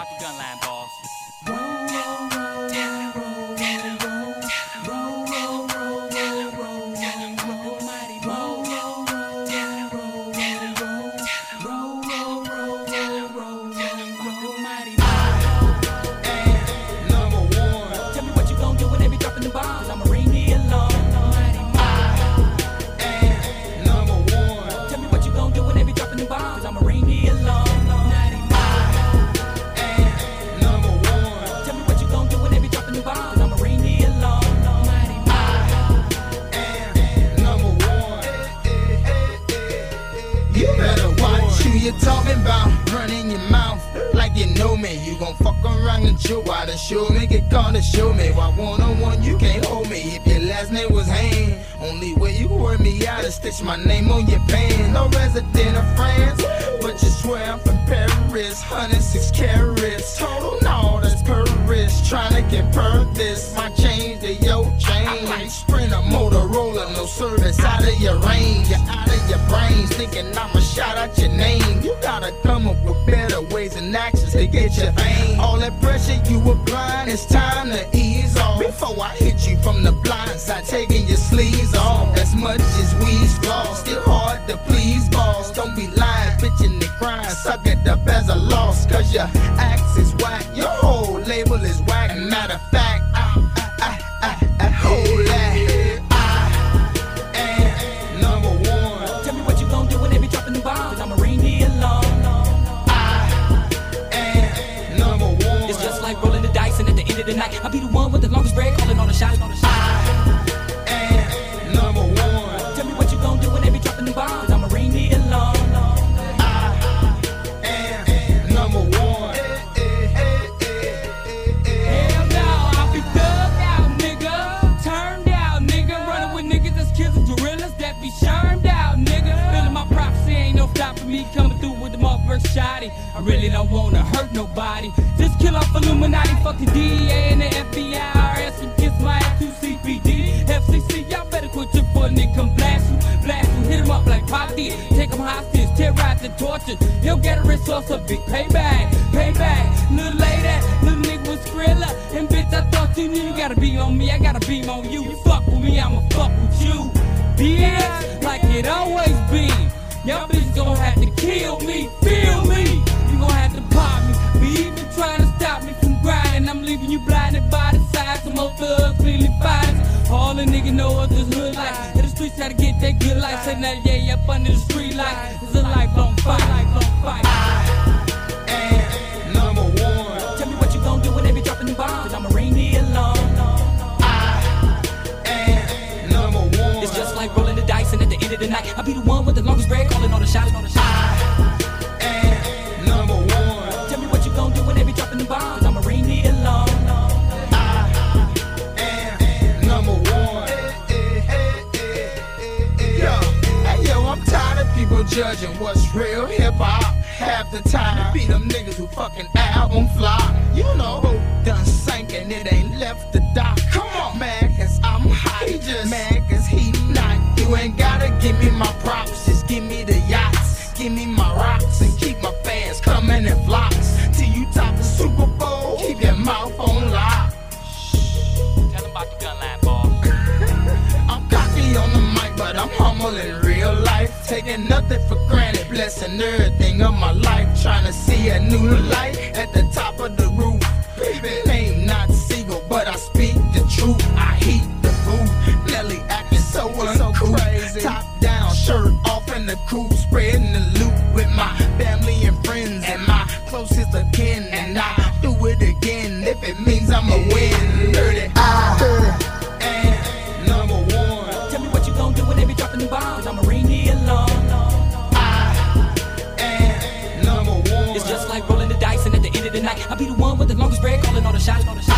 about the gun line, bro. you talking about? Running your mouth like you know me. You gon' fuck around and chew out the show me. Get called to show me. Why one on one you can't hold me? If your last name was Hain, only way you wear me out is stitch my name on your band. No resident of France, but you swear I'm from Paris. 106 carats total. Of your range. You're out of your brains, thinking I'ma shout out your name. You gotta come up with better ways and actions to get your fame. All that pressure you applying, it's time to ease off. Before I hit you from the blind side, taking your sleeves off. As much as we's lost, still hard to please, boss. Don't be lying, bitching and crying, suck it up as a loss. Cause your axe is I really don't wanna hurt nobody. Just kill off Illuminati, fuck the DEA and the FBI, IRS, and kiss my ass to CPD. FCC, y'all better quit your foot, nigga. Come blast you, blast you, hit 'em up like Pop did. Take 'em hostage, terrorize and torture. You'll get a resource of big payback, payback. Little lady, little nigga was Skrilla. And bitch, I thought you knew you gotta be on me, I gotta beam on you. You fuck with me, I'ma fuck with you. Bitch, like it always been. Y'all bitches gon' have to kill me, feel me. Gon' have to pop me. Be even trying to stop me from grinding. I'm leaving you blinded by the size. Some more thugs clearly fine. All the niggas know of this hood life. In the streets try to get that good life. Say that yeah, up under the street light. It's a lifelong fight, lifelong fight. And number one. Tell me what you gon' do when they be dropping the bombs. Cause I'm a reindeer alone. And number one. It's just like rolling the dice, and at the end of the night, I'll be the one with the longest bread, calling all the shots, all the shots. Real hip hop. Half the time it be them niggas who fucking album flop. You know who done sank and it ain't left the dock. Come on, man, cause I'm hot. He just mad cause he not. You ain't gotta give me my props, blessing everything of my life. Trying to see a new light at the top of the roof. Baby, name not Siegel, but I speak the truth. I heat the food. Nelly acting so uncool. crazy. Top down, shirt off in the coupe, spreading the loot with my family and friends and my closest of kin. And I do it again if it means I'ma win. I'll be the one with the longest bread, calling all the shots, all the shots.